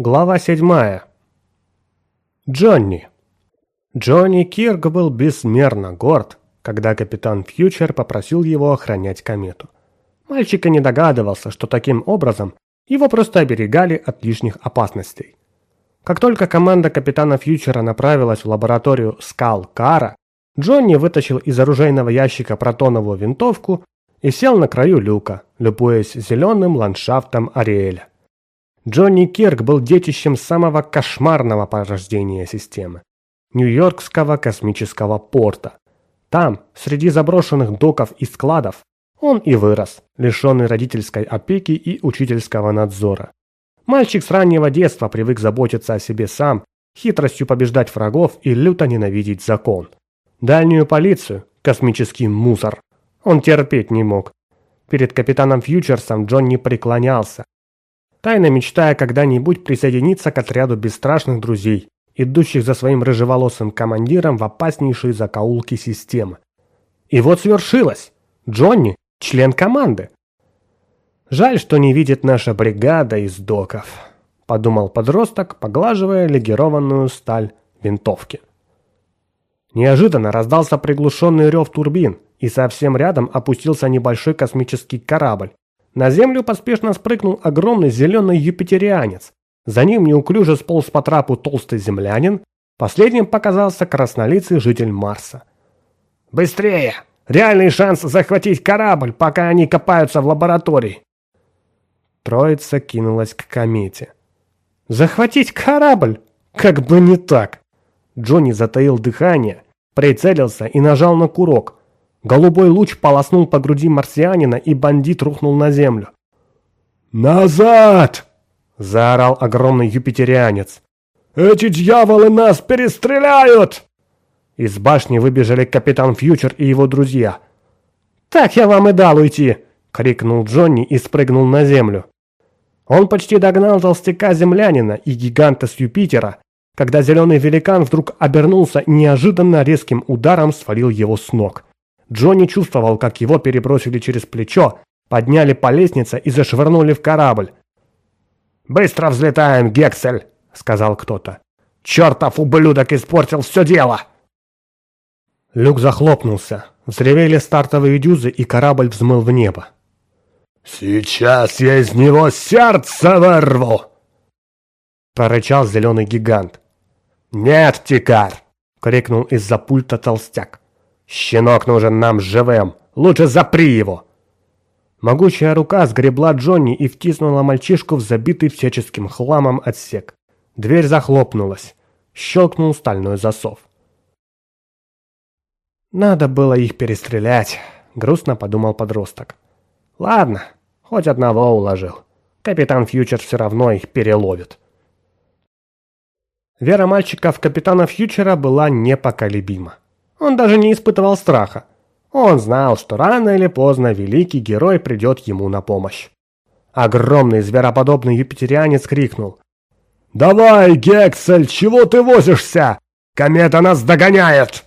Глава 7. Джонни. Джонни Кирк был безмерно горд, когда капитан Фьючер попросил его охранять комету. Мальчик и не догадывался, что таким образом его просто оберегали от лишних опасностей. Как только команда капитана Фьючера направилась в лабораторию Скал Кара, Джонни вытащил из оружейного ящика протоновую винтовку и сел на краю люка, любуясь зеленым ландшафтом Ариэля. Джонни Кирк был детищем самого кошмарного порождения системы – Нью-Йоркского космического порта. Там, среди заброшенных доков и складов, он и вырос, лишенный родительской опеки и учительского надзора. Мальчик с раннего детства привык заботиться о себе сам, хитростью побеждать врагов и люто ненавидеть закон. Дальнюю полицию, космический мусор, он терпеть не мог. Перед капитаном Фьючерсом Джон не преклонялся, тайно мечтая когда-нибудь присоединиться к отряду бесстрашных друзей, идущих за своим рыжеволосым командиром в опаснейшие закоулки системы. И вот свершилось. Джонни – член команды. Жаль, что не видит наша бригада из доков, подумал подросток, поглаживая легированную сталь винтовки. Неожиданно раздался приглушенный рев турбин, и совсем рядом опустился небольшой космический корабль, на землю поспешно спрыгнул огромный зеленый юпитерианец. За ним неуклюже сполз по трапу толстый землянин. Последним показался краснолицый житель Марса. «Быстрее! Реальный шанс захватить корабль, пока они копаются в лаборатории!» Троица кинулась к комете. «Захватить корабль? Как бы не так!» Джонни затаил дыхание, прицелился и нажал на курок. Голубой луч полоснул по груди марсианина, и бандит рухнул на землю. «Назад!» – заорал огромный юпитерианец. «Эти дьяволы нас перестреляют!» Из башни выбежали капитан Фьючер и его друзья. «Так я вам и дал уйти!» – крикнул Джонни и спрыгнул на землю. Он почти догнал толстяка-землянина и гиганта с Юпитера, когда зеленый великан вдруг обернулся и неожиданно резким ударом свалил его с ног. Джонни чувствовал, как его перебросили через плечо, подняли по лестнице и зашвырнули в корабль. «Быстро взлетаем, Гексель!» — сказал кто-то. «Чертов ублюдок испортил все дело!» Люк захлопнулся. Взревели стартовые дюзы, и корабль взмыл в небо. «Сейчас я из него сердце вырву!» Прорычал зеленый гигант. «Нет, Тикар!» — крикнул из-за пульта толстяк. «Щенок нужен нам живым! Лучше запри его!» Могучая рука сгребла Джонни и втиснула мальчишку в забитый всяческим хламом отсек. Дверь захлопнулась. Щелкнул стальной засов. «Надо было их перестрелять», — грустно подумал подросток. «Ладно, хоть одного уложил. Капитан Фьючер все равно их переловит». Вера мальчика в капитана Фьючера была непоколебима. Он даже не испытывал страха. Он знал, что рано или поздно великий герой придет ему на помощь. Огромный звероподобный юпитерианец крикнул. «Давай, Гексель, чего ты возишься? Комета нас догоняет!»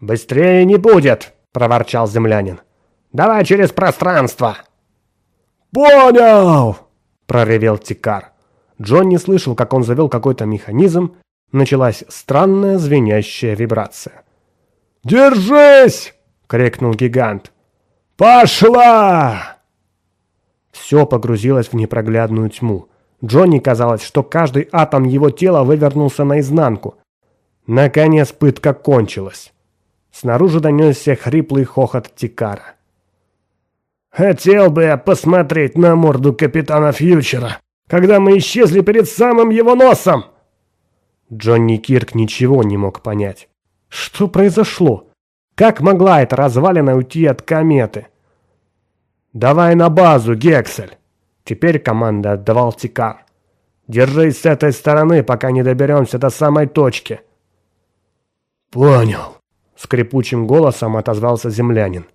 «Быстрее не будет!» – проворчал землянин. «Давай через пространство!» «Понял!» – проревел Тикар. Джон не слышал, как он завел какой-то механизм. Началась странная звенящая вибрация. «Держись!» — крикнул гигант. «Пошла!» Все погрузилось в непроглядную тьму. Джонни казалось, что каждый атом его тела вывернулся наизнанку. Наконец пытка кончилась. Снаружи донесся хриплый хохот Тикара. «Хотел бы я посмотреть на морду капитана Фьючера, когда мы исчезли перед самым его носом!» Джонни Кирк ничего не мог понять. Что произошло? Как могла эта развалина уйти от кометы? «Давай на базу, Гексель!» Теперь команда отдавал Тикар. «Держись с этой стороны, пока не доберемся до самой точки». «Понял», — скрипучим голосом отозвался землянин.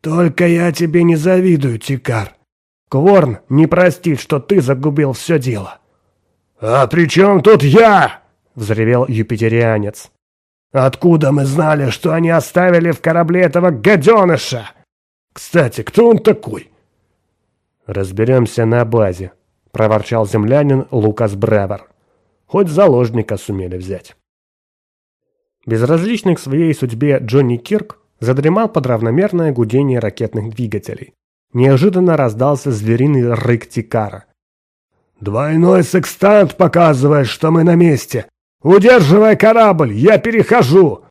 «Только я тебе не завидую, Тикар. Кворн не простит, что ты загубил все дело». «А при чем тут я?» — взревел юпитерианец. Откуда мы знали, что они оставили в корабле этого гаденыша? Кстати, кто он такой? Разберемся на базе, проворчал землянин Лукас Бревер. Хоть заложника сумели взять. Безразличный к своей судьбе Джонни Кирк задремал под равномерное гудение ракетных двигателей. Неожиданно раздался звериный рык Тикара. «Двойной секстант показывает, что мы на месте! Удерживай корабль, я перехожу!»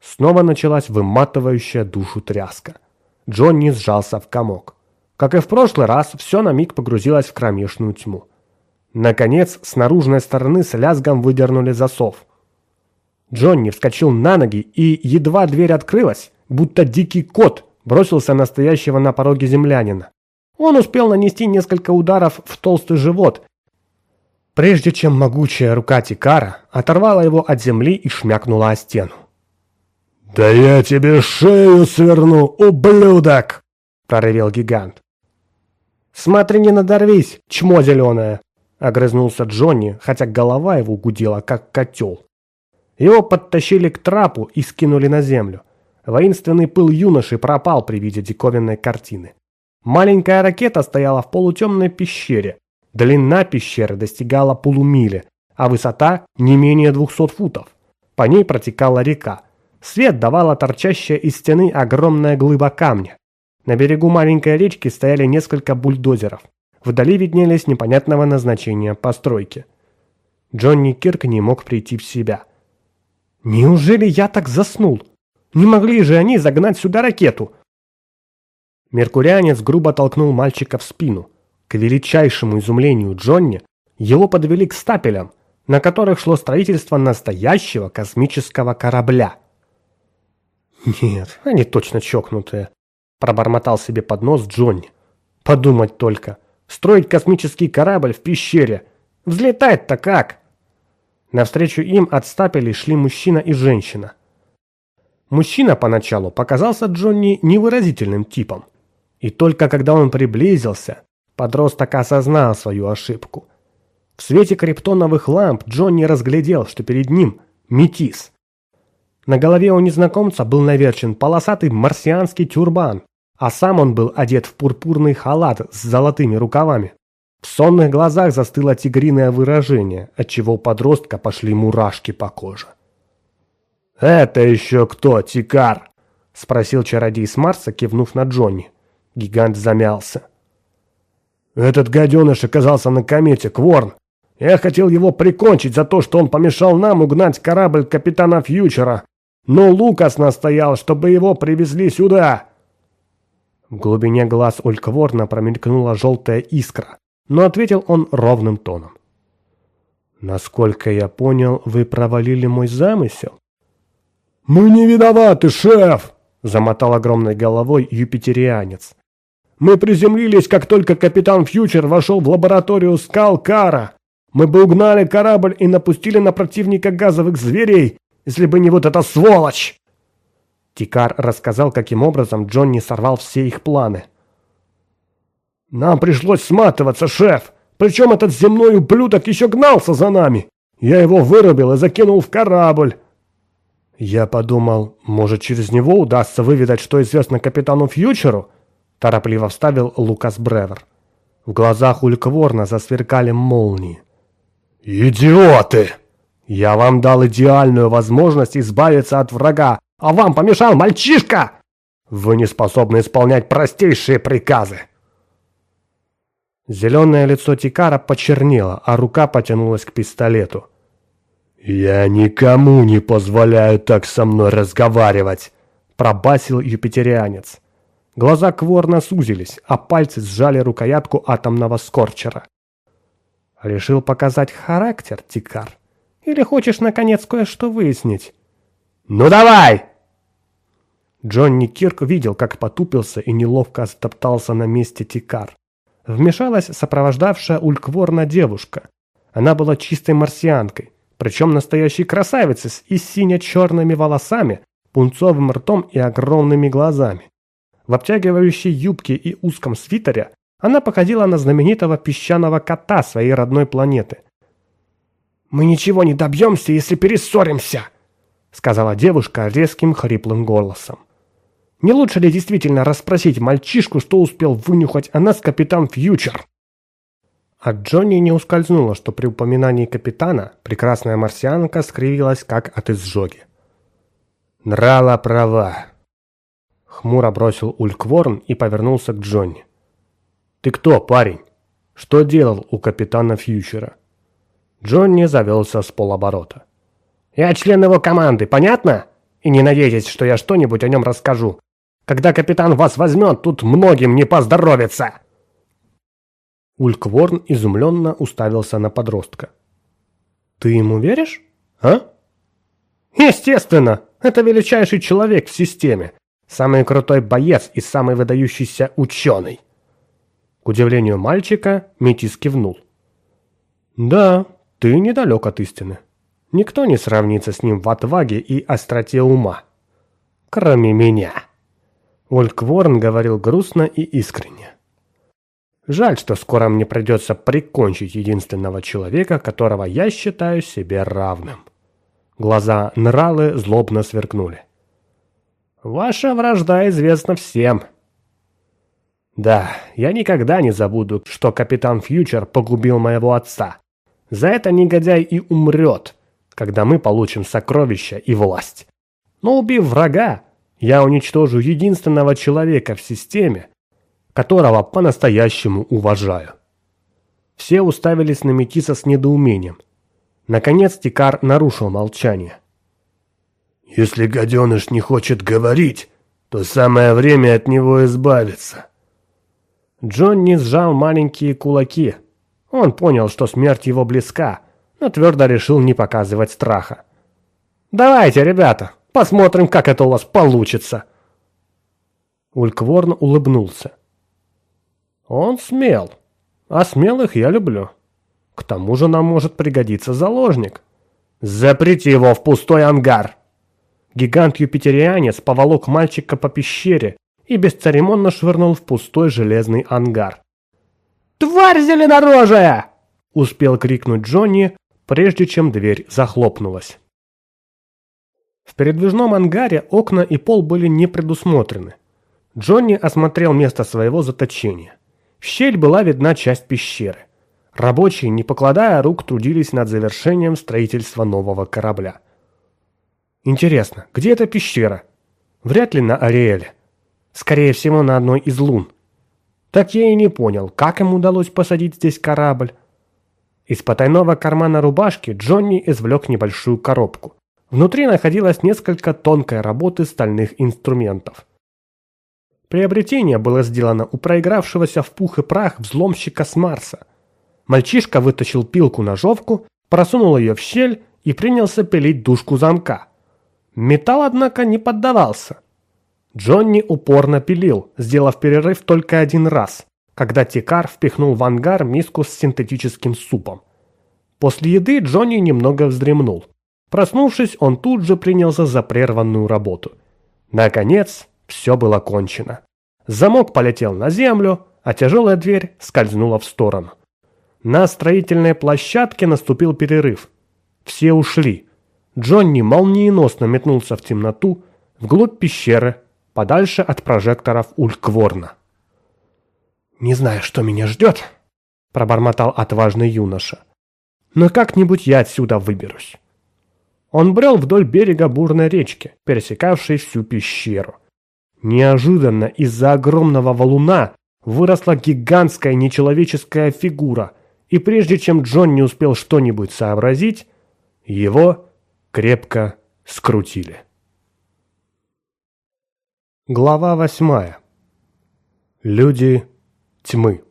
Снова началась выматывающая душу тряска. Джонни сжался в комок. Как и в прошлый раз, все на миг погрузилось в кромешную тьму. Наконец, с наружной стороны с лязгом выдернули засов. Джонни вскочил на ноги, и едва дверь открылась, будто дикий кот бросился на стоящего на пороге землянина. Он успел нанести несколько ударов в толстый живот, прежде чем могучая рука Тикара оторвала его от земли и шмякнула о стену. «Да я тебе шею сверну, ублюдок!» – проревел гигант. «Смотри, не надорвись, чмо зеленое!» – огрызнулся Джонни, хотя голова его гудела, как котел. Его подтащили к трапу и скинули на землю. Воинственный пыл юноши пропал при виде диковинной картины. Маленькая ракета стояла в полутемной пещере. Длина пещеры достигала полумили, а высота не менее 200 футов. По ней протекала река. Свет давала торчащая из стены огромная глыба камня. На берегу маленькой речки стояли несколько бульдозеров. Вдали виднелись непонятного назначения постройки. Джонни Кирк не мог прийти в себя. «Неужели я так заснул? Не могли же они загнать сюда ракету?» Меркурианец грубо толкнул мальчика в спину. К величайшему изумлению Джонни его подвели к стапелям, на которых шло строительство настоящего космического корабля. «Нет, они точно чокнутые», – пробормотал себе под нос Джонни. «Подумать только, строить космический корабль в пещере. Взлетать-то как?» Навстречу им от стапелей шли мужчина и женщина. Мужчина поначалу показался Джонни невыразительным типом. И только когда он приблизился, подросток осознал свою ошибку. В свете криптоновых ламп Джонни разглядел, что перед ним метис – на голове у незнакомца был наверчен полосатый марсианский тюрбан, а сам он был одет в пурпурный халат с золотыми рукавами. В сонных глазах застыло тигриное выражение, отчего у подростка пошли мурашки по коже. «Это еще кто, Тикар?» – спросил чародей с Марса, кивнув на Джонни. Гигант замялся. «Этот гаденыш оказался на комете, Кворн. Я хотел его прикончить за то, что он помешал нам угнать корабль капитана Фьючера, но Лукас настоял, чтобы его привезли сюда!» В глубине глаз Улькворна промелькнула желтая искра, но ответил он ровным тоном. «Насколько я понял, вы провалили мой замысел?» «Мы не виноваты, шеф!» – замотал огромной головой юпитерианец. «Мы приземлились, как только капитан Фьючер вошел в лабораторию Скалкара. Мы бы угнали корабль и напустили на противника газовых зверей, если бы не вот эта сволочь!» Тикар рассказал, каким образом Джонни сорвал все их планы. «Нам пришлось сматываться, шеф! Причем этот земной ублюдок еще гнался за нами! Я его вырубил и закинул в корабль!» Я подумал, может, через него удастся выведать, что известно капитану Фьючеру? Торопливо вставил Лукас Бревер. В глазах Улькворна засверкали молнии. «Идиоты!» «Я вам дал идеальную возможность избавиться от врага, а вам помешал мальчишка! Вы не способны исполнять простейшие приказы!» Зеленое лицо Тикара почернело, а рука потянулась к пистолету. «Я никому не позволяю так со мной разговаривать!» – пробасил юпитерианец. Глаза Кворна сузились, а пальцы сжали рукоятку атомного скорчера. Решил показать характер, Тикар. Или хочешь, наконец, кое-что выяснить?» «Ну давай!» Джонни Кирк видел, как потупился и неловко стоптался на месте Тикар. Вмешалась сопровождавшая Улькворна девушка. Она была чистой марсианкой, причем настоящей красавицей с и сине-черными волосами, пунцовым ртом и огромными глазами. В обтягивающей юбке и узком свитере она походила на знаменитого песчаного кота своей родной планеты. «Мы ничего не добьемся, если перессоримся», — сказала девушка резким хриплым голосом. «Не лучше ли действительно расспросить мальчишку, что успел вынюхать о нас капитан Фьючер?» От Джонни не ускользнуло, что при упоминании капитана прекрасная марсианка скривилась, как от изжоги. «Нрала права», — хмуро бросил Улькворн и повернулся к Джонни. «Ты кто, парень? Что делал у капитана Фьючера?» Джонни завелся с полоборота. «Я член его команды, понятно? И не надейтесь, что я что-нибудь о нем расскажу. Когда капитан вас возьмет, тут многим не поздоровится!» Улькворн изумленно уставился на подростка. «Ты ему веришь? А?» «Естественно! Это величайший человек в системе. Самый крутой боец и самый выдающийся ученый!» К удивлению мальчика, Метис кивнул. «Да, ты недалек от истины. Никто не сравнится с ним в отваге и остроте ума. Кроме меня!» Улькворн говорил грустно и искренне. Жаль, что скоро мне придется прикончить единственного человека, которого я считаю себе равным. Глаза Нралы злобно сверкнули. Ваша вражда известна всем. Да, я никогда не забуду, что капитан Фьючер погубил моего отца. За это негодяй и умрет, когда мы получим сокровища и власть. Но убив врага, я уничтожу единственного человека в системе, которого по-настоящему уважаю. Все уставились на Метиса с недоумением. Наконец Тикар нарушил молчание. «Если гаденыш не хочет говорить, то самое время от него избавиться». Джонни сжал маленькие кулаки. Он понял, что смерть его близка, но твердо решил не показывать страха. «Давайте, ребята, посмотрим, как это у вас получится!» Улькворн улыбнулся. Он смел. А смелых я люблю. К тому же нам может пригодиться заложник. Запрети его в пустой ангар. Гигант-юпитерианец поволок мальчика по пещере и бесцеремонно швырнул в пустой железный ангар. «Тварь зеленорожая!» – успел крикнуть Джонни, прежде чем дверь захлопнулась. В передвижном ангаре окна и пол были не предусмотрены. Джонни осмотрел место своего заточения. В щель была видна часть пещеры. Рабочие, не покладая рук, трудились над завершением строительства нового корабля. Интересно, где эта пещера? Вряд ли на Ариэле. Скорее всего, на одной из лун. Так я и не понял, как им удалось посадить здесь корабль. Из потайного кармана рубашки Джонни извлек небольшую коробку. Внутри находилось несколько тонкой работы стальных инструментов. Приобретение было сделано у проигравшегося в пух и прах взломщика с Марса. Мальчишка вытащил пилку-ножовку, просунул ее в щель и принялся пилить дужку замка. Металл, однако, не поддавался. Джонни упорно пилил, сделав перерыв только один раз, когда Тикар впихнул в ангар миску с синтетическим супом. После еды Джонни немного вздремнул. Проснувшись, он тут же принялся за прерванную работу. Наконец, все было кончено. Замок полетел на землю, а тяжелая дверь скользнула в сторону. На строительной площадке наступил перерыв. Все ушли. Джонни молниеносно метнулся в темноту, вглубь пещеры, подальше от прожекторов Улькворна. «Не знаю, что меня ждет», – пробормотал отважный юноша. «Но как-нибудь я отсюда выберусь». Он брел вдоль берега бурной речки, пересекавшей всю пещеру. Неожиданно из-за огромного валуна выросла гигантская нечеловеческая фигура, и прежде чем Джон не успел что-нибудь сообразить, его крепко скрутили. Глава восьмая. Люди тьмы.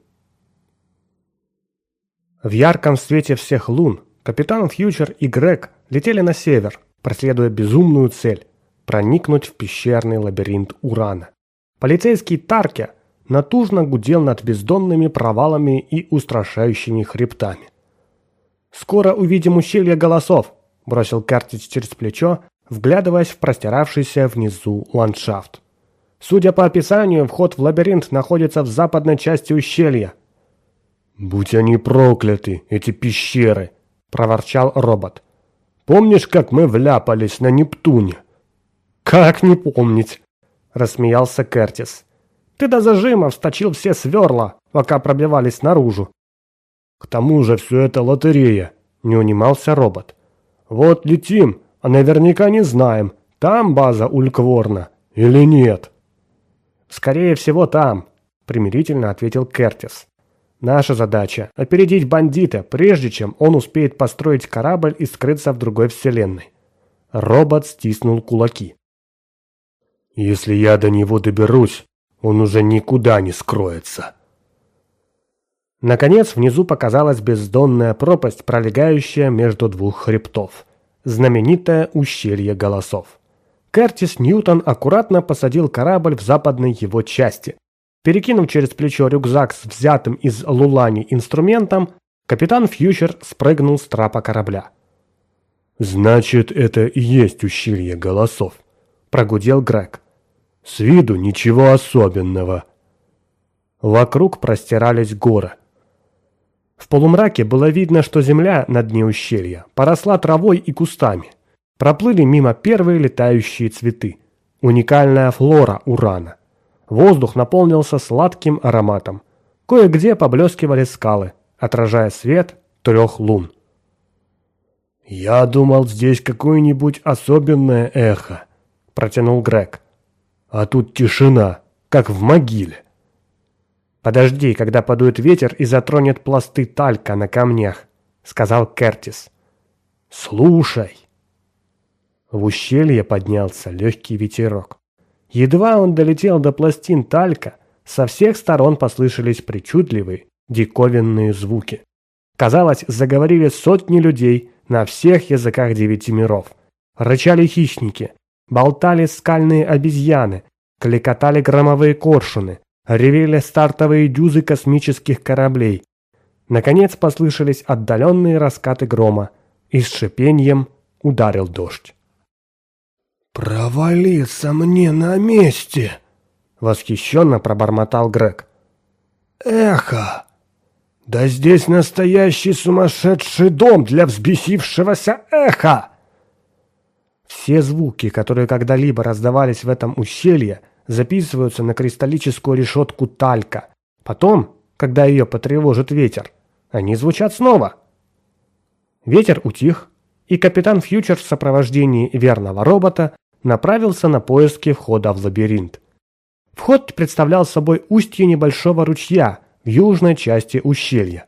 В ярком свете всех лун капитан Фьючер и Грег летели на север, преследуя безумную цель проникнуть в пещерный лабиринт Урана. Полицейский Тарке натужно гудел над бездонными провалами и устрашающими хребтами. «Скоро увидим ущелье голосов», – бросил Картич через плечо, вглядываясь в простиравшийся внизу ландшафт. «Судя по описанию, вход в лабиринт находится в западной части ущелья». «Будь они прокляты, эти пещеры!» – проворчал робот. «Помнишь, как мы вляпались на Нептуне?» «Как не помнить?» – рассмеялся Кертис. «Ты до зажима всточил все сверла, пока пробивались наружу. К тому же все это лотерея, не унимался робот. Вот летим, а наверняка не знаем, там база Улькворна или нет. Скорее всего там, примирительно ответил Кертис. Наша задача – опередить бандита, прежде чем он успеет построить корабль и скрыться в другой вселенной. Робот стиснул кулаки. «Если я до него доберусь, он уже никуда не скроется». Наконец, внизу показалась бездонная пропасть, пролегающая между двух хребтов. Знаменитое ущелье голосов. Кертис Ньютон аккуратно посадил корабль в западной его части. Перекинув через плечо рюкзак с взятым из Лулани инструментом, капитан Фьючер спрыгнул с трапа корабля. «Значит, это и есть ущелье голосов», – прогудел Грег. «С виду ничего особенного». Вокруг простирались горы. В полумраке было видно, что земля на дне ущелья поросла травой и кустами. Проплыли мимо первые летающие цветы. Уникальная флора Урана. Воздух наполнился сладким ароматом. Кое-где поблескивали скалы, отражая свет трех лун. «Я думал, здесь какое-нибудь особенное эхо», – протянул Грег. «А тут тишина, как в могиле». «Подожди, когда подует ветер и затронет пласты талька на камнях», – сказал Кертис. «Слушай». В ущелье поднялся легкий ветерок. Едва он долетел до пластин талька, со всех сторон послышались причудливые, диковинные звуки. Казалось, заговорили сотни людей – на всех языках девяти миров. Рычали хищники, болтали скальные обезьяны, кликотали громовые коршуны, ревели стартовые дюзы космических кораблей. Наконец послышались отдаленные раскаты грома, и с шипением ударил дождь. «Провалиться мне на месте!» — восхищенно пробормотал Грег. «Эхо! Да здесь настоящий сумасшедший дом для взбесившегося эха!» Все звуки, которые когда-либо раздавались в этом ущелье, записываются на кристаллическую решетку талька. Потом, когда ее потревожит ветер, они звучат снова. Ветер утих, и капитан Фьючер в сопровождении верного робота направился на поиски входа в лабиринт. Вход представлял собой устье небольшого ручья, в южной части ущелья.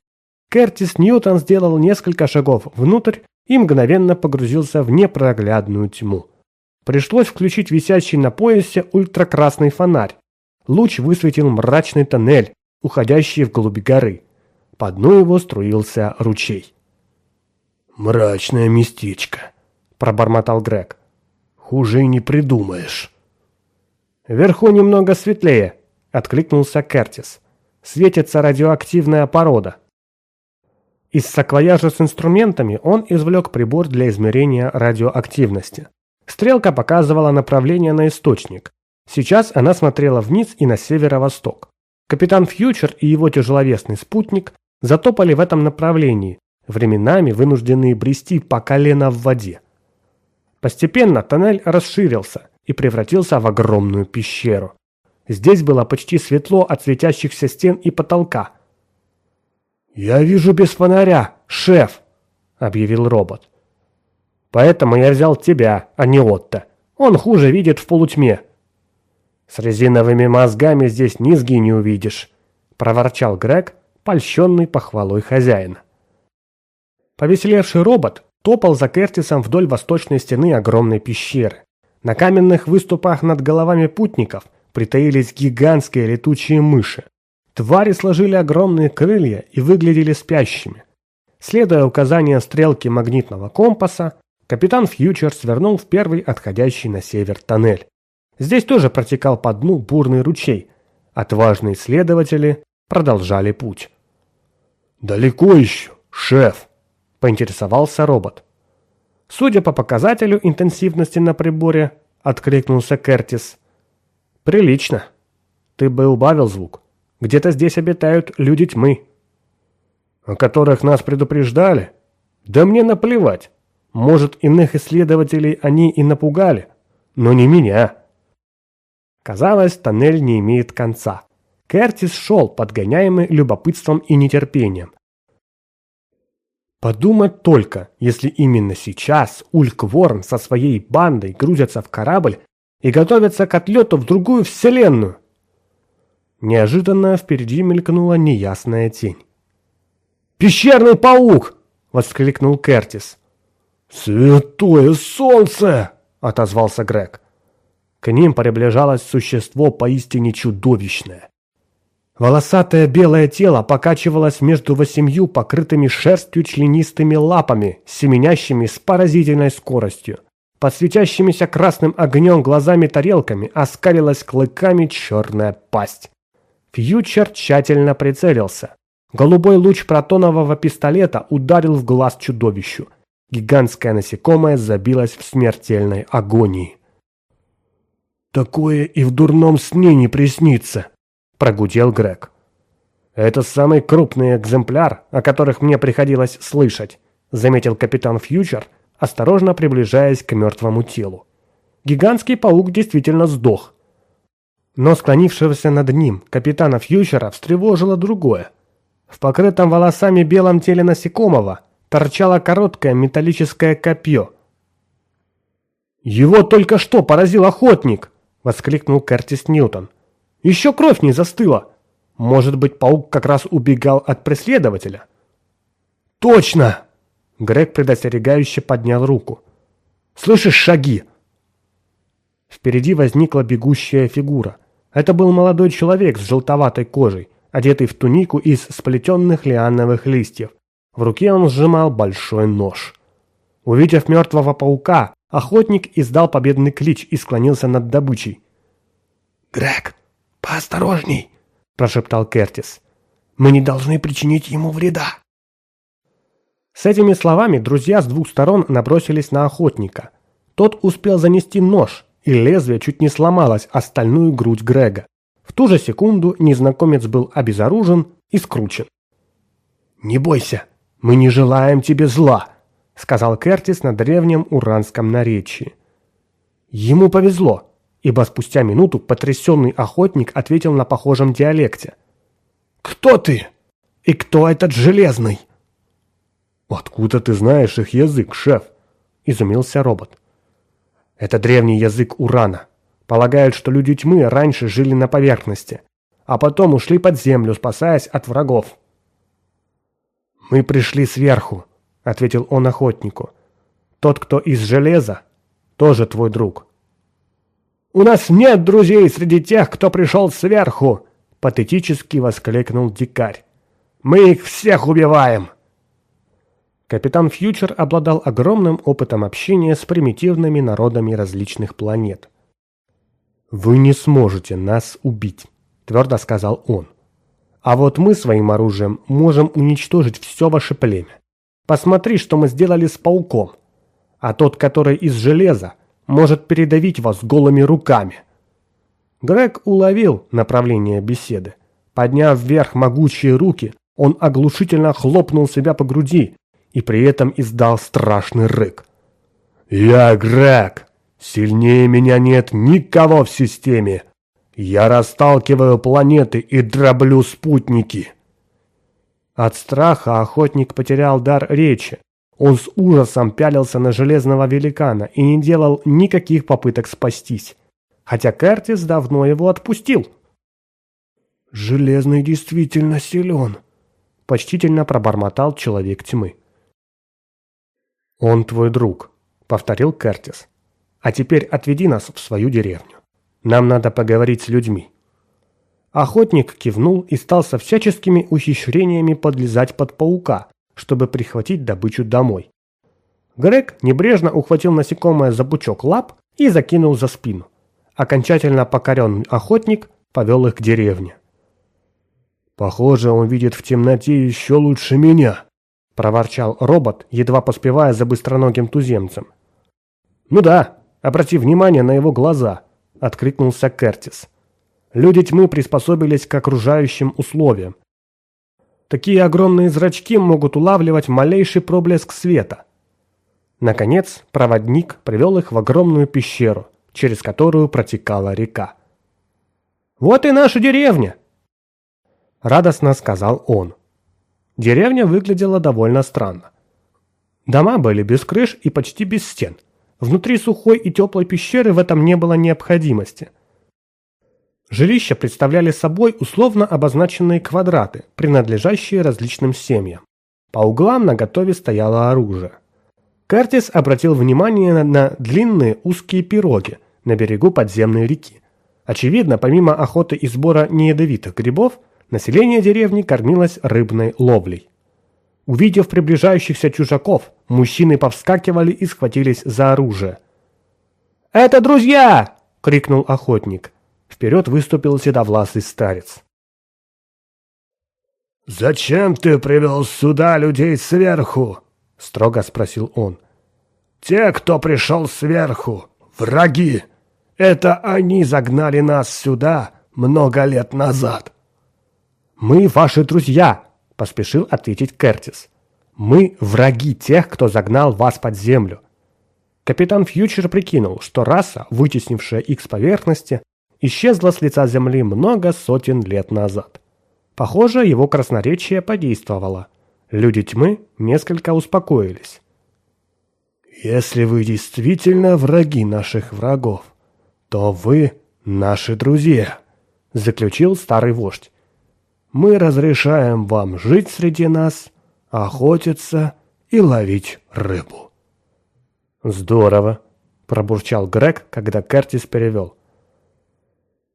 Кертис Ньютон сделал несколько шагов внутрь и мгновенно погрузился в непроглядную тьму. Пришлось включить висящий на поясе ультракрасный фонарь. Луч высветил мрачный тоннель, уходящий вглубь горы. По дну его струился ручей. «Мрачное местечко», – пробормотал Грег. «Хуже и не придумаешь». «Вверху немного светлее», – откликнулся Кертис светится радиоактивная порода. Из саквояжа с инструментами он извлек прибор для измерения радиоактивности. Стрелка показывала направление на источник. Сейчас она смотрела вниз и на северо-восток. Капитан Фьючер и его тяжеловесный спутник затопали в этом направлении, временами вынужденные брести по колено в воде. Постепенно тоннель расширился и превратился в огромную пещеру. Здесь было почти светло от светящихся стен и потолка. «Я вижу без фонаря, шеф!» – объявил робот. «Поэтому я взял тебя, а не Отто. Он хуже видит в полутьме». «С резиновыми мозгами здесь низги не увидишь», – проворчал Грег, польщенный похвалой хозяина. Повеселевший робот топал за Кертисом вдоль восточной стены огромной пещеры. На каменных выступах над головами путников – притаились гигантские летучие мыши. Твари сложили огромные крылья и выглядели спящими. Следуя указаниям стрелки магнитного компаса, капитан Фьючер свернул в первый отходящий на север тоннель. Здесь тоже протекал по дну бурный ручей. Отважные следователи продолжали путь. «Далеко еще, шеф?» – поинтересовался робот. Судя по показателю интенсивности на приборе, откликнулся Кертис – «Прилично. Ты бы убавил звук. Где-то здесь обитают люди тьмы». «О которых нас предупреждали? Да мне наплевать. Может, иных исследователей они и напугали, но не меня». Казалось, тоннель не имеет конца. Кертис шел, подгоняемый любопытством и нетерпением. Подумать только, если именно сейчас Улькворн со своей бандой грузятся в корабль и готовятся к отлету в другую вселенную. Неожиданно впереди мелькнула неясная тень. «Пещерный паук!» — воскликнул Кертис. «Святое солнце!» — отозвался Грег. К ним приближалось существо поистине чудовищное. Волосатое белое тело покачивалось между восемью покрытыми шерстью членистыми лапами, семенящими с поразительной скоростью. Под светящимися красным огнем глазами-тарелками оскалилась клыками черная пасть. Фьючер тщательно прицелился. Голубой луч протонового пистолета ударил в глаз чудовищу. Гигантское насекомое забилось в смертельной агонии. «Такое и в дурном сне не приснится», – прогудел Грег. «Это самый крупный экземпляр, о которых мне приходилось слышать», – заметил капитан Фьючер, осторожно приближаясь к мертвому телу. Гигантский паук действительно сдох. Но склонившегося над ним капитана Фьючера встревожило другое. В покрытом волосами белом теле насекомого торчало короткое металлическое копье. «Его только что поразил охотник!» – воскликнул Кертис Ньютон. Еще кровь не застыла. Может быть, паук как раз убегал от преследователя? Точно! Грег предостерегающе поднял руку. Слышишь шаги? Впереди возникла бегущая фигура. Это был молодой человек с желтоватой кожей, одетый в тунику из сплетенных лиановых листьев. В руке он сжимал большой нож. Увидев мертвого паука, охотник издал победный клич и склонился над добычей. «Грег, «Поосторожней!» – прошептал Кертис. «Мы не должны причинить ему вреда!» С этими словами друзья с двух сторон набросились на охотника. Тот успел занести нож, и лезвие чуть не сломалось остальную грудь Грега. В ту же секунду незнакомец был обезоружен и скручен. «Не бойся, мы не желаем тебе зла», — сказал Кертис на древнем уранском наречии. Ему повезло ибо спустя минуту потрясенный охотник ответил на похожем диалекте. «Кто ты? И кто этот Железный?» «Откуда ты знаешь их язык, шеф?» – изумился робот. «Это древний язык Урана. Полагают, что люди тьмы раньше жили на поверхности, а потом ушли под землю, спасаясь от врагов». «Мы пришли сверху», – ответил он охотнику. «Тот, кто из железа, тоже твой друг». «У нас нет друзей среди тех, кто пришел сверху!» – патетически воскликнул дикарь. «Мы их всех убиваем!» Капитан Фьючер обладал огромным опытом общения с примитивными народами различных планет. «Вы не сможете нас убить», – твердо сказал он. «А вот мы своим оружием можем уничтожить все ваше племя. Посмотри, что мы сделали с пауком. А тот, который из железа, может передавить вас голыми руками. Грег уловил направление беседы. Подняв вверх могучие руки, он оглушительно хлопнул себя по груди и при этом издал страшный рык. «Я Грег! Сильнее меня нет никого в системе! Я расталкиваю планеты и дроблю спутники!» От страха охотник потерял дар речи, он с ужасом пялился на железного великана и не делал никаких попыток спастись. Хотя Кертис давно его отпустил. «Железный действительно силен», — почтительно пробормотал человек тьмы. «Он твой друг», — повторил Кертис. «А теперь отведи нас в свою деревню. Нам надо поговорить с людьми». Охотник кивнул и стал со всяческими ухищрениями подлезать под паука, чтобы прихватить добычу домой. Грег небрежно ухватил насекомое за пучок лап и закинул за спину. Окончательно покоренный охотник повел их к деревне. «Похоже, он видит в темноте еще лучше меня», – проворчал робот, едва поспевая за быстроногим туземцем. «Ну да, обрати внимание на его глаза», – откликнулся Кертис. «Люди тьмы приспособились к окружающим условиям, Такие огромные зрачки могут улавливать малейший проблеск света. Наконец, проводник привел их в огромную пещеру, через которую протекала река. «Вот и наша деревня!» Радостно сказал он. Деревня выглядела довольно странно. Дома были без крыш и почти без стен. Внутри сухой и теплой пещеры в этом не было необходимости. Жилища представляли собой условно обозначенные квадраты, принадлежащие различным семьям. По углам на готове стояло оружие. Кертис обратил внимание на, на длинные узкие пироги на берегу подземной реки. Очевидно, помимо охоты и сбора неядовитых грибов, население деревни кормилось рыбной ловлей. Увидев приближающихся чужаков, мужчины повскакивали и схватились за оружие. «Это друзья!» — крикнул охотник. Вперед выступил седовласый старец. «Зачем ты привел сюда людей сверху?» — строго спросил он. «Те, кто пришел сверху, враги. Это они загнали нас сюда много лет назад». «Мы ваши друзья», — поспешил ответить Кертис. «Мы враги тех, кто загнал вас под землю». Капитан Фьючер прикинул, что раса, вытеснившая их с поверхности, исчезла с лица земли много сотен лет назад. Похоже, его красноречие подействовало. Люди тьмы несколько успокоились. «Если вы действительно враги наших врагов, то вы наши друзья», — заключил старый вождь. «Мы разрешаем вам жить среди нас, охотиться и ловить рыбу». «Здорово», — пробурчал Грег, когда Кертис перевел.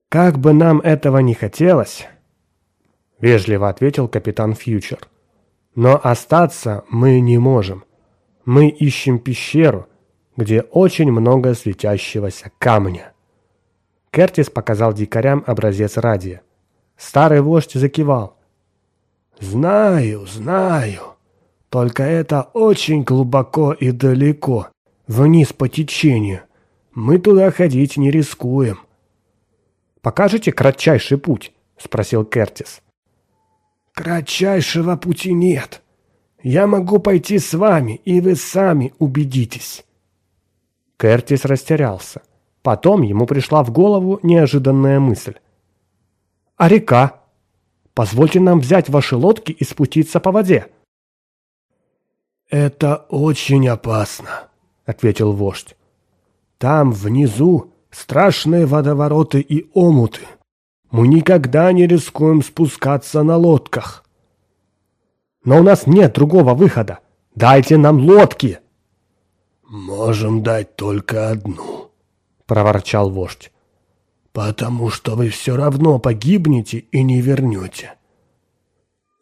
«Как бы нам этого не хотелось», — вежливо ответил капитан Фьючер. «Но остаться мы не можем. Мы ищем пещеру, где очень много светящегося камня». Кертис показал дикарям образец радия. Старый вождь закивал. «Знаю, знаю. Только это очень глубоко и далеко, вниз по течению. Мы туда ходить не рискуем». «Покажете кратчайший путь?» – спросил Кертис. «Кратчайшего пути нет. Я могу пойти с вами, и вы сами убедитесь». Кертис растерялся. Потом ему пришла в голову неожиданная мысль. «А река? Позвольте нам взять ваши лодки и спуститься по воде». «Это очень опасно», — ответил вождь. «Там внизу страшные водовороты и омуты. Мы никогда не рискуем спускаться на лодках. Но у нас нет другого выхода. Дайте нам лодки. Можем дать только одну, проворчал вождь. Потому что вы все равно погибнете и не вернете.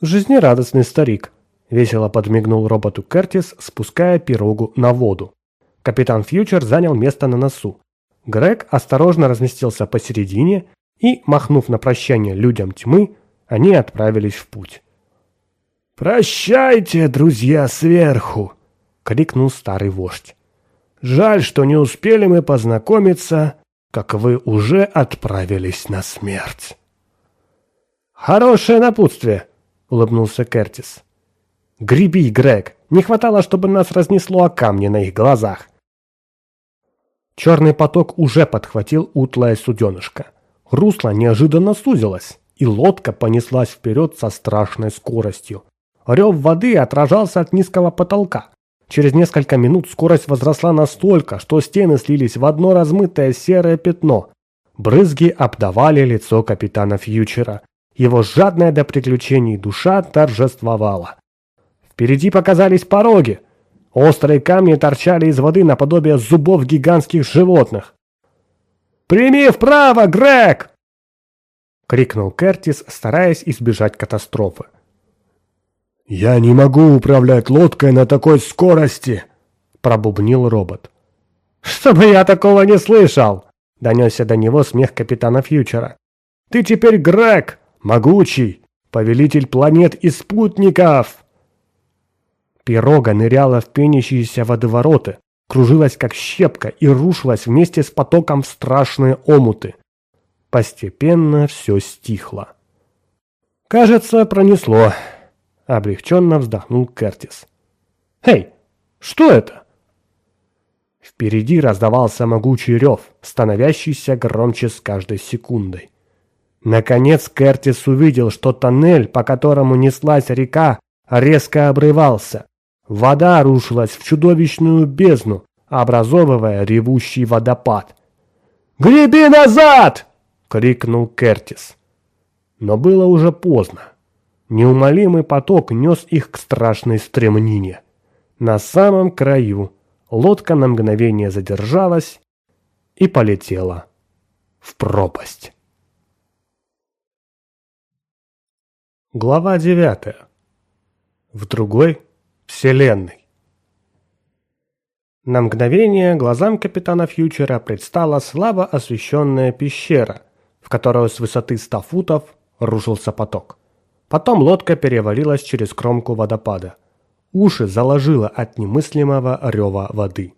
Жизнерадостный старик, весело подмигнул роботу Кертис, спуская пирогу на воду. Капитан Фьючер занял место на носу. Грег осторожно разместился посередине, и, махнув на прощание людям тьмы, они отправились в путь. «Прощайте, друзья сверху!» — крикнул старый вождь. «Жаль, что не успели мы познакомиться, как вы уже отправились на смерть». «Хорошее напутствие!» — улыбнулся Кертис. «Греби, Грег! Не хватало, чтобы нас разнесло о камни на их глазах!» Черный поток уже подхватил утлое суденышко. Русло неожиданно сузилось, и лодка понеслась вперед со страшной скоростью. Рев воды отражался от низкого потолка. Через несколько минут скорость возросла настолько, что стены слились в одно размытое серое пятно. Брызги обдавали лицо капитана Фьючера. Его жадная до приключений душа торжествовала. Впереди показались пороги, Острые камни торчали из воды наподобие зубов гигантских животных. «Прими вправо, Грег!» — крикнул Кертис, стараясь избежать катастрофы. «Я не могу управлять лодкой на такой скорости!» — пробубнил робот. «Чтобы я такого не слышал!» — донесся до него смех капитана Фьючера. «Ты теперь Грег, могучий, повелитель планет и спутников!» Пирога ныряла в пенящиеся водовороты, кружилась как щепка и рушилась вместе с потоком в страшные омуты. Постепенно все стихло. «Кажется, пронесло», — облегченно вздохнул Кертис. «Эй, что это?» Впереди раздавался могучий рев, становящийся громче с каждой секундой. Наконец Кертис увидел, что тоннель, по которому неслась река, резко обрывался. Вода рушилась в чудовищную бездну, образовывая ревущий водопад. «Греби назад!» — крикнул Кертис. Но было уже поздно. Неумолимый поток нес их к страшной стремнине. На самом краю лодка на мгновение задержалась и полетела в пропасть. Глава девятая. В другой вселенной. На мгновение глазам капитана Фьючера предстала слабо освещенная пещера, в которую с высоты ста футов рушился поток. Потом лодка перевалилась через кромку водопада. Уши заложило от немыслимого рева воды.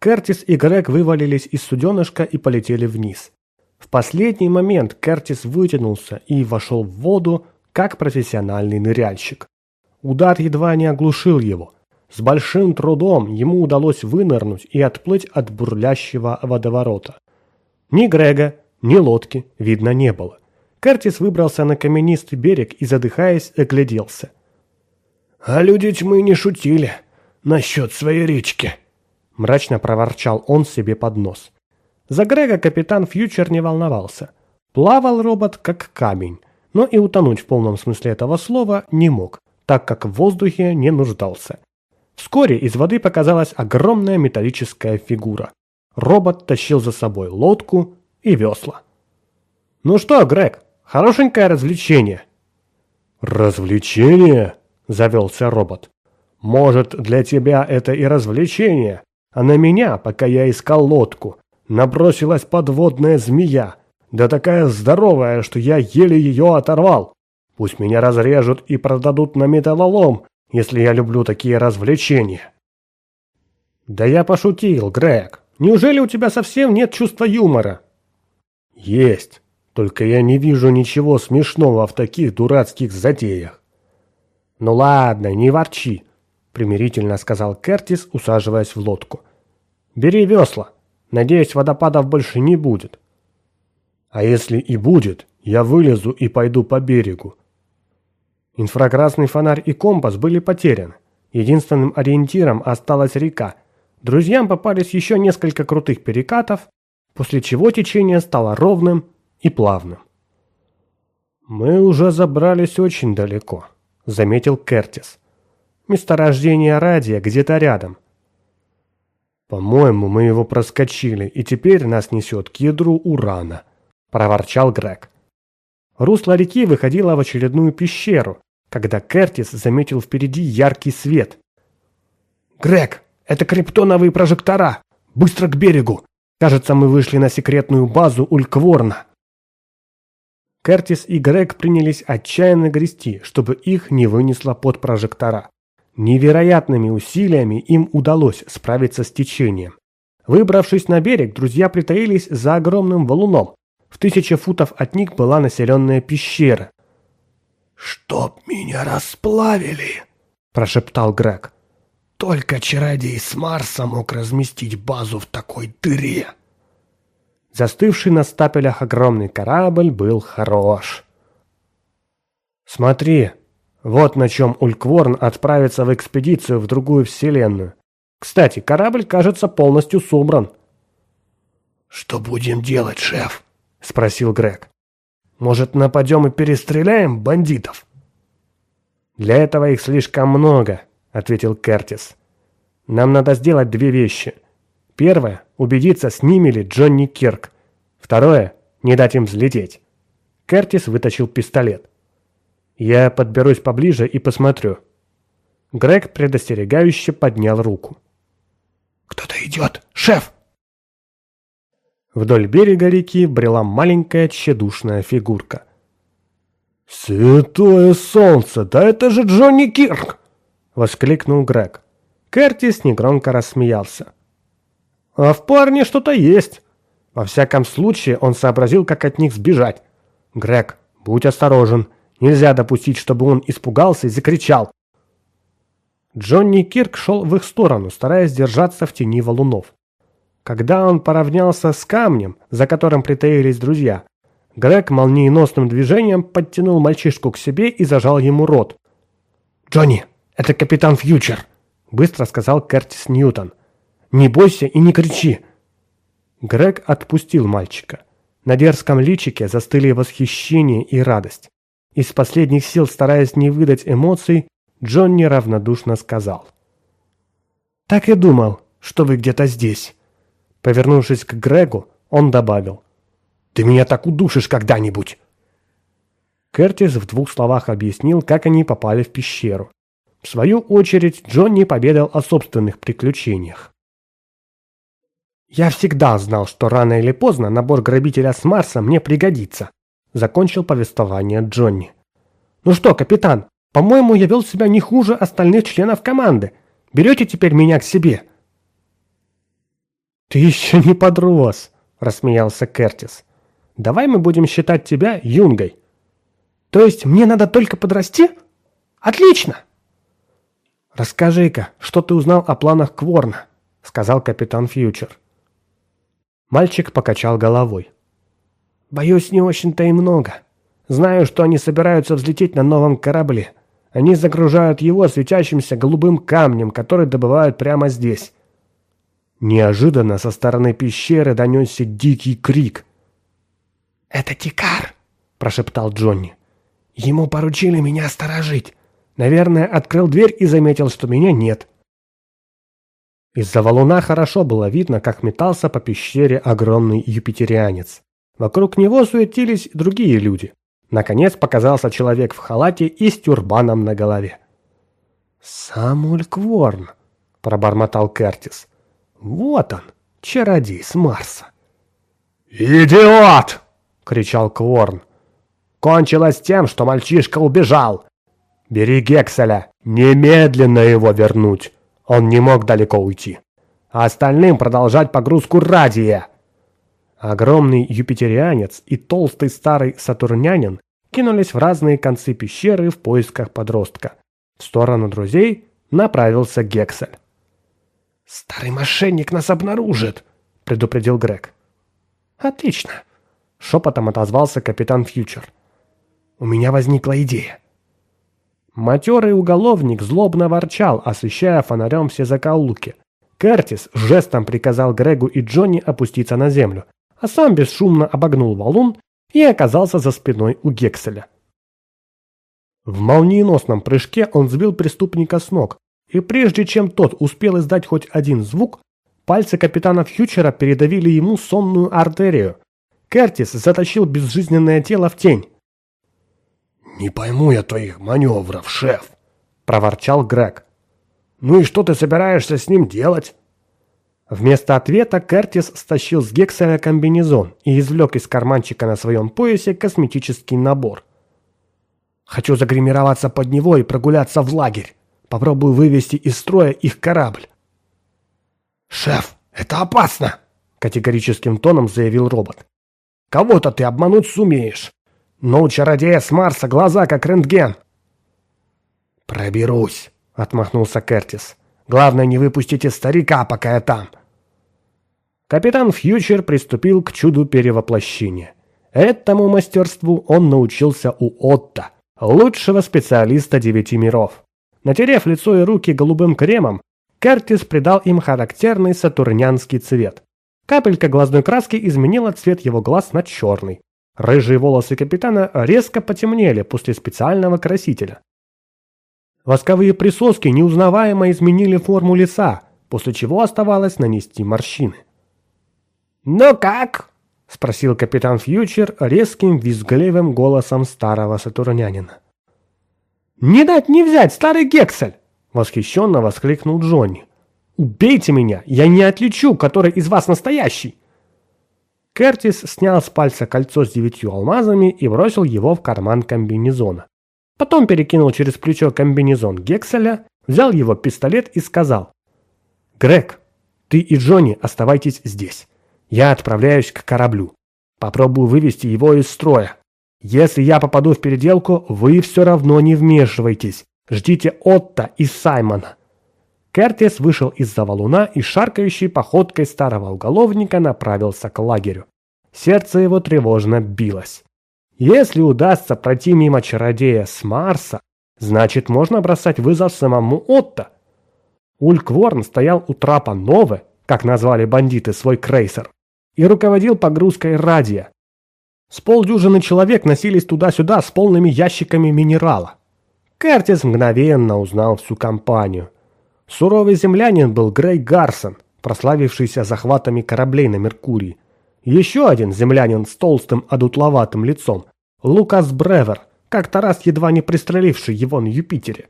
Кертис и Грег вывалились из суденышка и полетели вниз. В последний момент Кертис вытянулся и вошел в воду, как профессиональный ныряльщик. Удар едва не оглушил его. С большим трудом ему удалось вынырнуть и отплыть от бурлящего водоворота. Ни Грега, ни лодки видно не было. Кертис выбрался на каменистый берег и, задыхаясь, огляделся. «А люди тьмы не шутили насчет своей речки», — мрачно проворчал он себе под нос. За Грега капитан Фьючер не волновался. Плавал робот как камень, но и утонуть в полном смысле этого слова не мог, так как в воздухе не нуждался. Вскоре из воды показалась огромная металлическая фигура. Робот тащил за собой лодку и весла. «Ну что, Грег, хорошенькое развлечение?» «Развлечение?» – завелся робот. «Может, для тебя это и развлечение, а на меня, пока я искал лодку, набросилась подводная змея, да такая здоровая, что я еле ее оторвал. Пусть меня разрежут и продадут на металлолом, если я люблю такие развлечения. Да я пошутил, Грег. Неужели у тебя совсем нет чувства юмора? Есть. Только я не вижу ничего смешного в таких дурацких затеях. Ну ладно, не ворчи, примирительно сказал Кертис, усаживаясь в лодку. Бери весла. Надеюсь, водопадов больше не будет. А если и будет, я вылезу и пойду по берегу. Инфракрасный фонарь и компас были потеряны. Единственным ориентиром осталась река. Друзьям попались еще несколько крутых перекатов, после чего течение стало ровным и плавным. «Мы уже забрались очень далеко», — заметил Кертис. «Месторождение радия где-то рядом». «По-моему, мы его проскочили, и теперь нас несет к ядру урана», – проворчал Грег. Русло реки выходило в очередную пещеру, когда Кертис заметил впереди яркий свет. «Грег, это криптоновые прожектора! Быстро к берегу! Кажется, мы вышли на секретную базу Улькворна!» Кертис и Грег принялись отчаянно грести, чтобы их не вынесло под прожектора. Невероятными усилиями им удалось справиться с течением. Выбравшись на берег, друзья притаились за огромным валуном, в тысяче футов от них была населенная пещера. «Чтоб меня расплавили!» – прошептал Грег. «Только чародей с Марса мог разместить базу в такой дыре!» Застывший на стапелях огромный корабль был хорош. «Смотри, вот на чем Улькворн отправится в экспедицию в другую вселенную. Кстати, корабль, кажется, полностью собран». «Что будем делать, шеф?» – спросил Грег. «Может, нападем и перестреляем бандитов?» «Для этого их слишком много», – ответил Кертис. «Нам надо сделать две вещи. Первое – убедиться, с ними ли Джонни Кирк. Второе – не дать им взлететь». Кертис вытащил пистолет. «Я подберусь поближе и посмотрю». Грег предостерегающе поднял руку. «Кто-то идет! Шеф!» Вдоль берега реки брела маленькая тщедушная фигурка. «Святое солнце! Да это же Джонни Кирк!» — воскликнул Грег. Кертис негромко рассмеялся. «А в парне что-то есть!» Во всяком случае, он сообразил, как от них сбежать. «Грег, будь осторожен. Нельзя допустить, чтобы он испугался и закричал». Джонни Кирк шел в их сторону, стараясь держаться в тени валунов. Когда он поравнялся с камнем, за которым притаились друзья, Грег молниеносным движением подтянул мальчишку к себе и зажал ему рот. «Джонни, это капитан Фьючер!» –– быстро сказал Кертис Ньютон. «Не бойся и не кричи!» Грег отпустил мальчика. На дерзком личике застыли восхищение и радость. Из последних сил, стараясь не выдать эмоций, Джонни равнодушно сказал. «Так и думал, что вы где-то здесь». Повернувшись к Грегу, он добавил. «Ты меня так удушишь когда-нибудь!» Кертис в двух словах объяснил, как они попали в пещеру. В свою очередь, Джонни поведал о собственных приключениях. «Я всегда знал, что рано или поздно набор грабителя с Марса мне пригодится», закончил повествование Джонни. «Ну что, капитан, по-моему, я вел себя не хуже остальных членов команды. Берете теперь меня к себе?» «Ты еще не подрос», – рассмеялся Кертис. «Давай мы будем считать тебя юнгой». «То есть мне надо только подрасти? Отлично!» «Расскажи-ка, что ты узнал о планах Кворна», – сказал капитан Фьючер. Мальчик покачал головой. «Боюсь, не очень-то и много. Знаю, что они собираются взлететь на новом корабле. Они загружают его светящимся голубым камнем, который добывают прямо здесь. Неожиданно со стороны пещеры донесся дикий крик. «Это Тикар!» – прошептал Джонни. «Ему поручили меня сторожить. Наверное, открыл дверь и заметил, что меня нет». Из-за валуна хорошо было видно, как метался по пещере огромный юпитерианец. Вокруг него суетились другие люди. Наконец показался человек в халате и с тюрбаном на голове. «Самуль Кворн», – пробормотал Кертис. Вот он, чародей с Марса. «Идиот!» — кричал Кворн. «Кончилось тем, что мальчишка убежал. Бери Гекселя, немедленно его вернуть. Он не мог далеко уйти. А остальным продолжать погрузку радия». Огромный юпитерианец и толстый старый сатурнянин кинулись в разные концы пещеры в поисках подростка. В сторону друзей направился Гексель. «Старый мошенник нас обнаружит», — предупредил Грег. «Отлично», — шепотом отозвался капитан Фьючер. «У меня возникла идея». Матерый уголовник злобно ворчал, освещая фонарем все закоулки. Кертис жестом приказал Грегу и Джонни опуститься на землю, а сам бесшумно обогнул валун и оказался за спиной у Гекселя. В молниеносном прыжке он сбил преступника с ног, и прежде чем тот успел издать хоть один звук, пальцы капитана Фьючера передавили ему сонную артерию. Кертис затащил безжизненное тело в тень. «Не пойму я твоих маневров, шеф», – проворчал Грег. «Ну и что ты собираешься с ним делать?» Вместо ответа Кертис стащил с Гекселя комбинезон и извлек из карманчика на своем поясе косметический набор. «Хочу загримироваться под него и прогуляться в лагерь. Попробую вывести из строя их корабль. «Шеф, это опасно!» – категорическим тоном заявил робот. «Кого-то ты обмануть сумеешь. Но у чародея с Марса глаза как рентген». «Проберусь», – отмахнулся Кертис. «Главное, не выпустите старика, пока я там». Капитан Фьючер приступил к чуду перевоплощения. Этому мастерству он научился у Отто, лучшего специалиста девяти миров. Натерев лицо и руки голубым кремом, Кертис придал им характерный сатурнянский цвет. Капелька глазной краски изменила цвет его глаз на черный. Рыжие волосы капитана резко потемнели после специального красителя. Восковые присоски неузнаваемо изменили форму лица, после чего оставалось нанести морщины. «Ну как?» – спросил капитан Фьючер резким визгливым голосом старого сатурнянина. «Не дать не взять, старый Гексель!» – восхищенно воскликнул Джонни. «Убейте меня, я не отличу, который из вас настоящий!» Кертис снял с пальца кольцо с девятью алмазами и бросил его в карман комбинезона. Потом перекинул через плечо комбинезон Гекселя, взял его пистолет и сказал. «Грег, ты и Джонни оставайтесь здесь. Я отправляюсь к кораблю. Попробую вывести его из строя. Если я попаду в переделку, вы все равно не вмешивайтесь. Ждите Отто и Саймона. Кертис вышел из-за валуна и шаркающей походкой старого уголовника направился к лагерю. Сердце его тревожно билось. Если удастся пройти мимо чародея с Марса, значит можно бросать вызов самому Отто. Улькворн стоял у трапа Новы, как назвали бандиты свой крейсер, и руководил погрузкой радио. С полдюжины человек носились туда-сюда с полными ящиками минерала. Кертис мгновенно узнал всю компанию. Суровый землянин был Грей Гарсон, прославившийся захватами кораблей на Меркурии. Еще один землянин с толстым одутловатым лицом, Лукас Бревер, как-то раз едва не пристреливший его на Юпитере.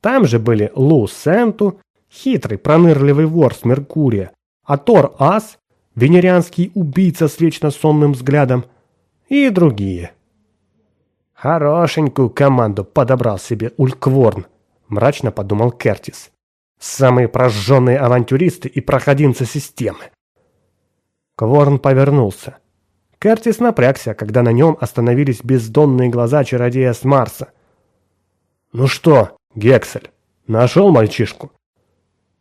Там же были Лу Сенту, хитрый пронырливый вор с Меркурия, а Тор Ас, венерианский убийца с вечно сонным взглядом, и другие. Хорошенькую команду подобрал себе Улькворн, мрачно подумал Кертис. Самые прожженные авантюристы и проходимцы системы. Кворн повернулся. Кертис напрягся, когда на нем остановились бездонные глаза чародея с Марса. «Ну что, Гексель, нашел мальчишку?»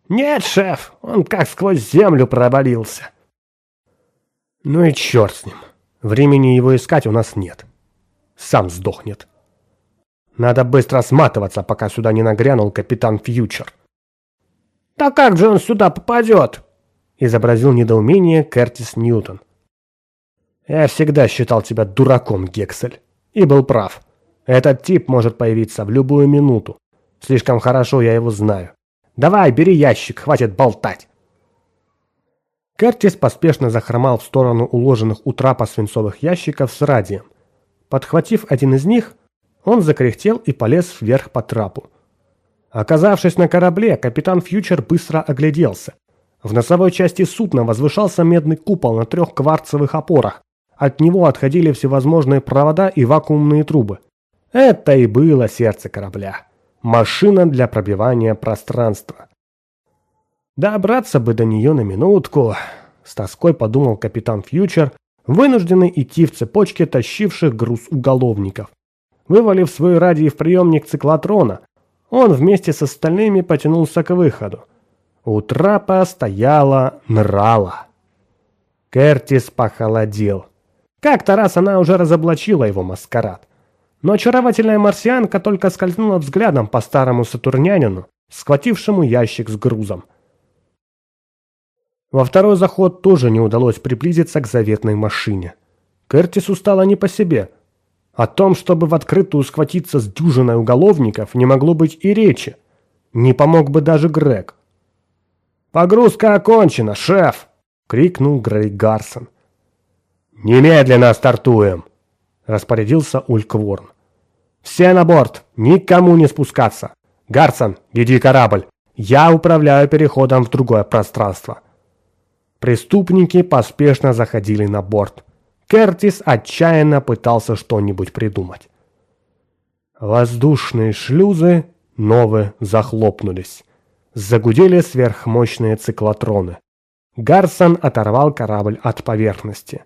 «Нет, шеф, он как сквозь землю провалился». «Ну и черт с ним. Времени его искать у нас нет. Сам сдохнет. Надо быстро сматываться, пока сюда не нагрянул капитан Фьючер». «Да как же он сюда попадет?» изобразил недоумение Кертис Ньютон. «Я всегда считал тебя дураком, Гексель, и был прав. Этот тип может появиться в любую минуту. Слишком хорошо я его знаю. Давай, бери ящик, хватит болтать!» Кертис поспешно захромал в сторону уложенных у трапа свинцовых ящиков с радием. Подхватив один из них, он закряхтел и полез вверх по трапу. Оказавшись на корабле, капитан Фьючер быстро огляделся. В носовой части судна возвышался медный купол на трех кварцевых опорах. От него отходили всевозможные провода и вакуумные трубы. Это и было сердце корабля. Машина для пробивания пространства. Добраться бы до нее на минутку, с тоской подумал капитан Фьючер, вынужденный идти в цепочке тащивших груз уголовников. Вывалив свой радий в приемник циклотрона, он вместе с остальными потянулся к выходу. У трапа стояла Нрала. Кертис похолодел. Как-то раз она уже разоблачила его маскарад. Но очаровательная марсианка только скользнула взглядом по старому сатурнянину, схватившему ящик с грузом. Во второй заход тоже не удалось приблизиться к заветной машине. Кертису стало не по себе – о том, чтобы в открытую схватиться с дюжиной уголовников, не могло быть и речи. Не помог бы даже Грег. «Погрузка окончена, шеф!» — крикнул Грей Гарсон. «Немедленно стартуем!» — распорядился Улькворн. «Все на борт! Никому не спускаться! Гарсон, веди корабль! Я управляю переходом в другое пространство!» Преступники поспешно заходили на борт. Кертис отчаянно пытался что-нибудь придумать. Воздушные шлюзы новые захлопнулись. Загудели сверхмощные циклотроны. Гарсон оторвал корабль от поверхности.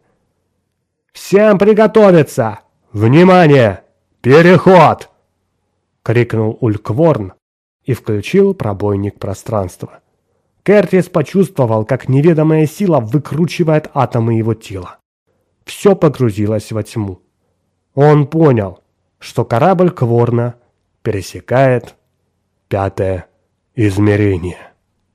«Всем приготовиться! Внимание! Переход!» — крикнул Улькворн и включил пробойник пространства. Кертис почувствовал, как неведомая сила выкручивает атомы его тела все погрузилось во тьму. Он понял, что корабль Кворна пересекает пятое измерение.